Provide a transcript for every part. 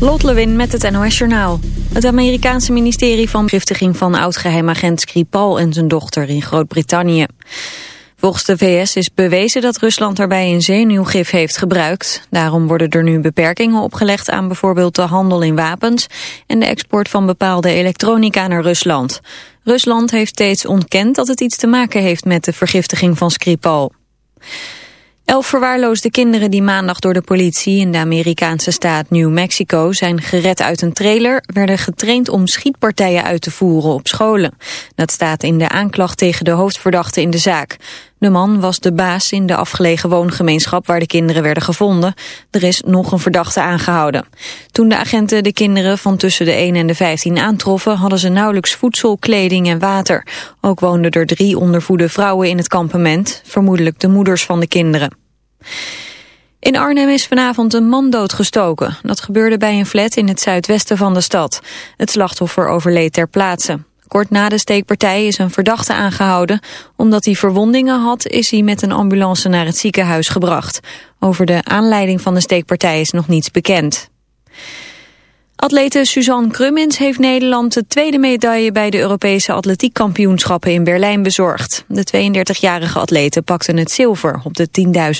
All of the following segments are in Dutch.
Lot Lewin met het NOS Journaal. Het Amerikaanse ministerie van Giftiging van oud-geheimagent Skripal en zijn dochter in Groot-Brittannië. Volgens de VS is bewezen dat Rusland daarbij een zenuwgif heeft gebruikt. Daarom worden er nu beperkingen opgelegd aan bijvoorbeeld de handel in wapens en de export van bepaalde elektronica naar Rusland. Rusland heeft steeds ontkend dat het iets te maken heeft met de vergiftiging van Skripal. Elf verwaarloosde kinderen die maandag door de politie in de Amerikaanse staat New Mexico zijn gered uit een trailer, werden getraind om schietpartijen uit te voeren op scholen. Dat staat in de aanklacht tegen de hoofdverdachte in de zaak. De man was de baas in de afgelegen woongemeenschap waar de kinderen werden gevonden. Er is nog een verdachte aangehouden. Toen de agenten de kinderen van tussen de 1 en de 15 aantroffen... hadden ze nauwelijks voedsel, kleding en water. Ook woonden er drie ondervoede vrouwen in het kampement. Vermoedelijk de moeders van de kinderen. In Arnhem is vanavond een man doodgestoken. Dat gebeurde bij een flat in het zuidwesten van de stad. Het slachtoffer overleed ter plaatse. Kort na de steekpartij is een verdachte aangehouden. Omdat hij verwondingen had, is hij met een ambulance naar het ziekenhuis gebracht. Over de aanleiding van de steekpartij is nog niets bekend. Atlete Suzanne Krummins heeft Nederland de tweede medaille bij de Europese atletiekkampioenschappen in Berlijn bezorgd. De 32-jarige atlete pakte het zilver op de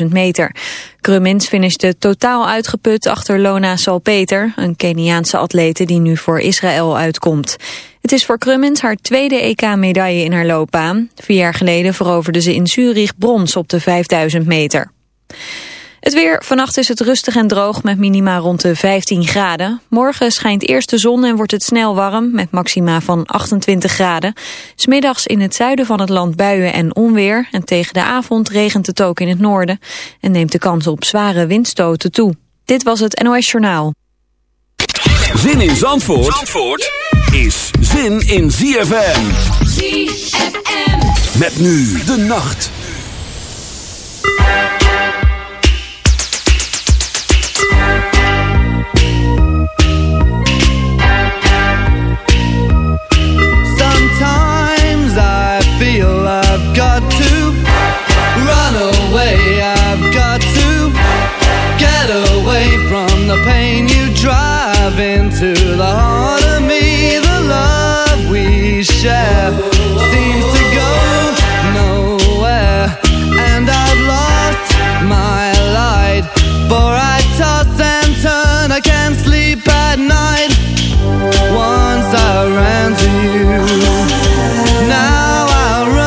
10.000 meter. Krummins finishte totaal uitgeput achter Lona Salpeter, een Keniaanse atlete die nu voor Israël uitkomt. Het is voor Krummins haar tweede EK-medaille in haar loopbaan. Vier jaar geleden veroverde ze in Zurich brons op de 5000 meter. Het weer, vannacht is het rustig en droog met minima rond de 15 graden. Morgen schijnt eerst de zon en wordt het snel warm met maxima van 28 graden. Smiddags in het zuiden van het land buien en onweer. En tegen de avond regent het ook in het noorden. En neemt de kans op zware windstoten toe. Dit was het NOS Journaal. Zin in Zandvoort, Zandvoort is zin in ZFM. ZFM. Met nu de nacht. The pain you drive into the heart of me. The love we share seems to go nowhere, and I've lost my light. For I toss and turn, I can't sleep at night. Once I ran to you, now I run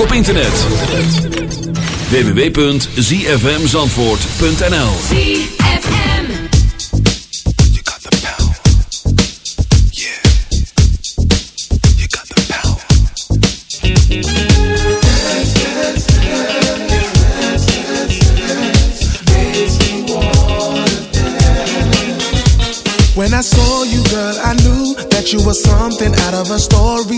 Ook op internet. www.zfmzandvoort.nl ZFM You got the power. Yeah. You got the power. When I saw you, girl, I knew that you were something out of a storybook.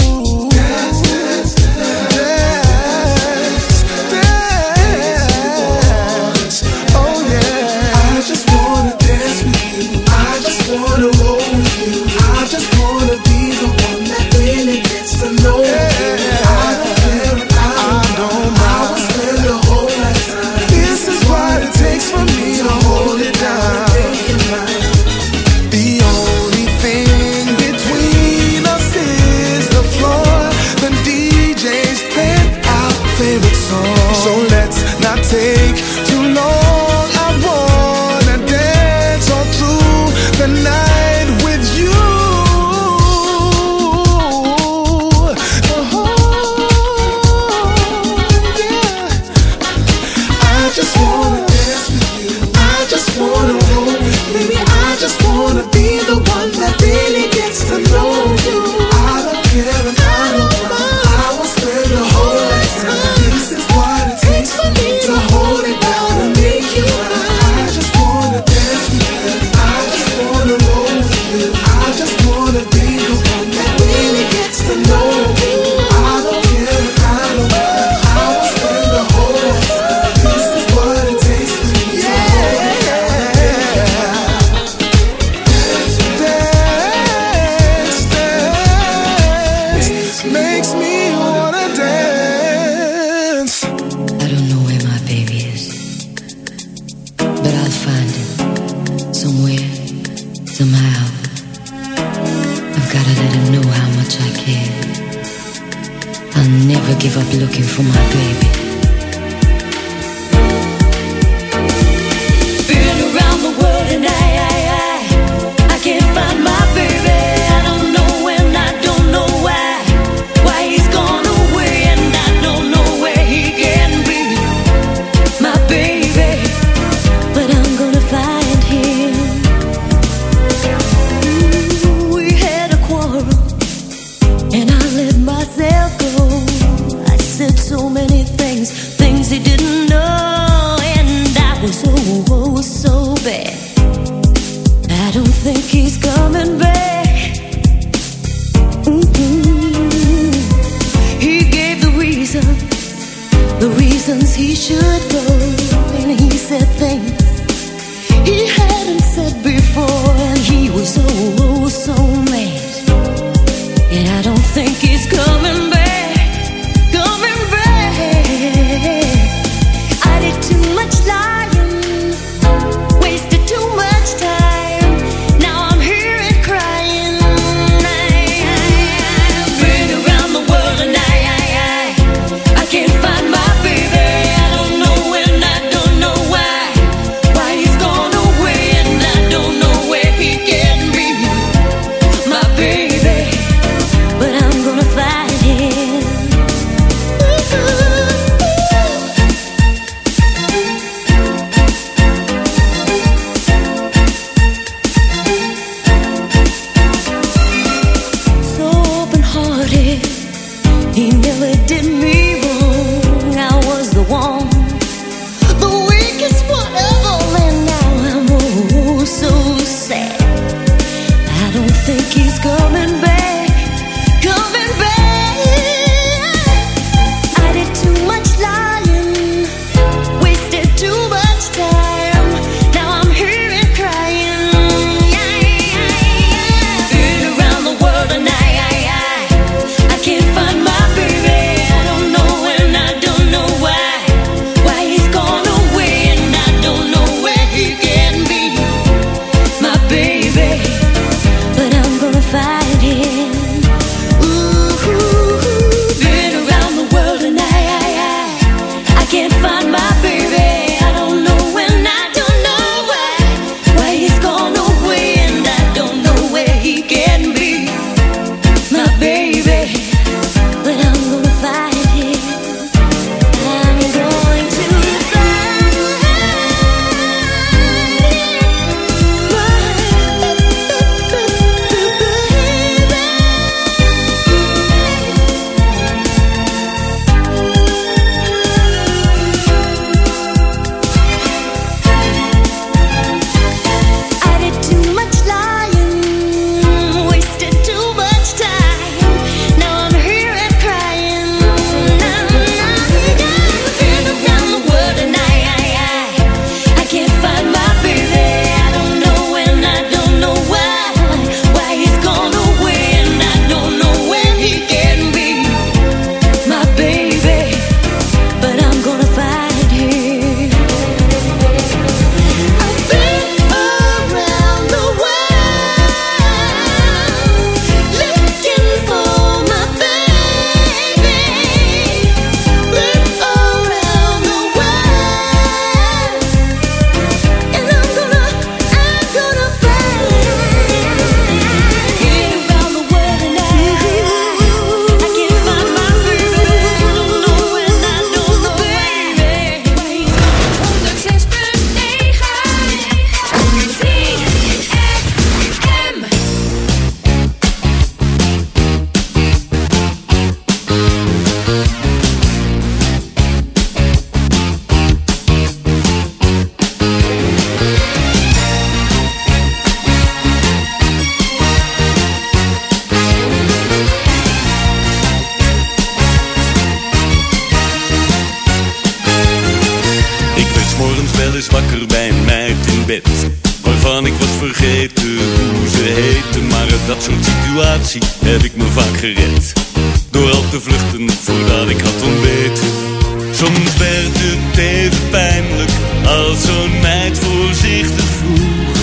Als zo'n meid voorzichtig vroeg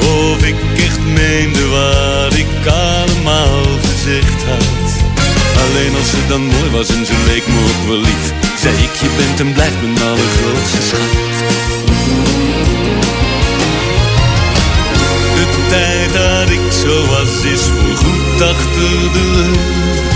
Of ik echt meende wat ik allemaal gezegd had. Alleen als ze dan mooi was en ze leek me ook wel lief Zei ik je bent en blijft mijn allergrootste schat. De tijd dat ik zo was is voorgoed achter de rug.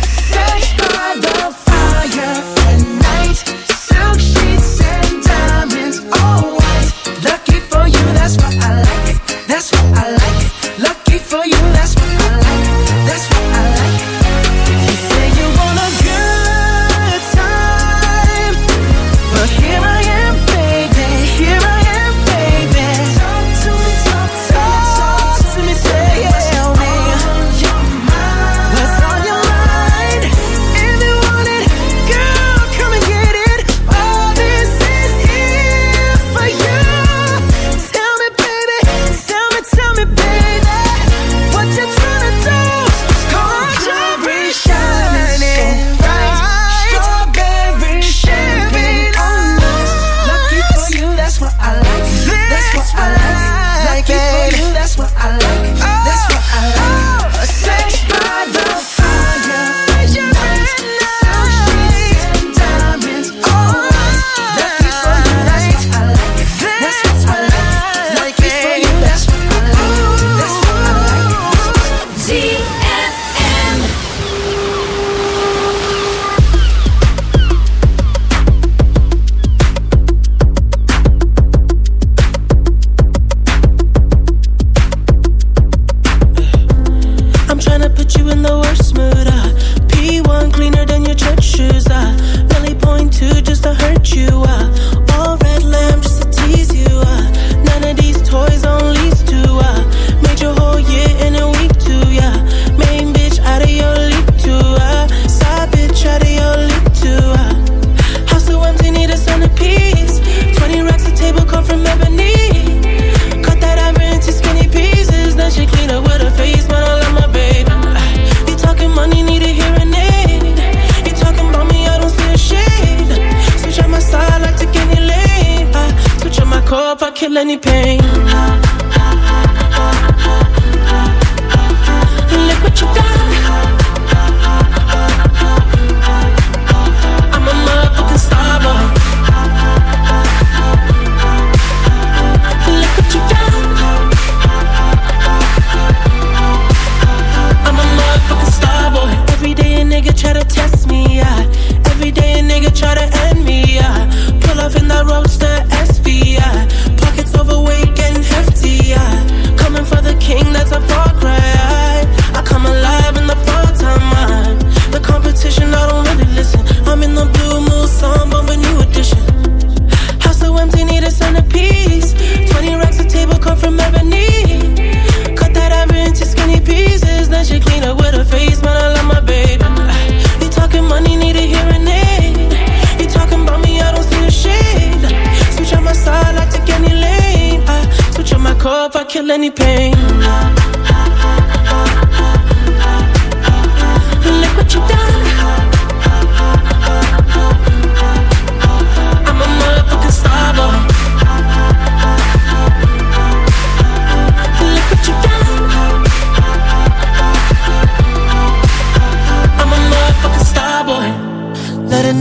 kill any pain. Look what you've done.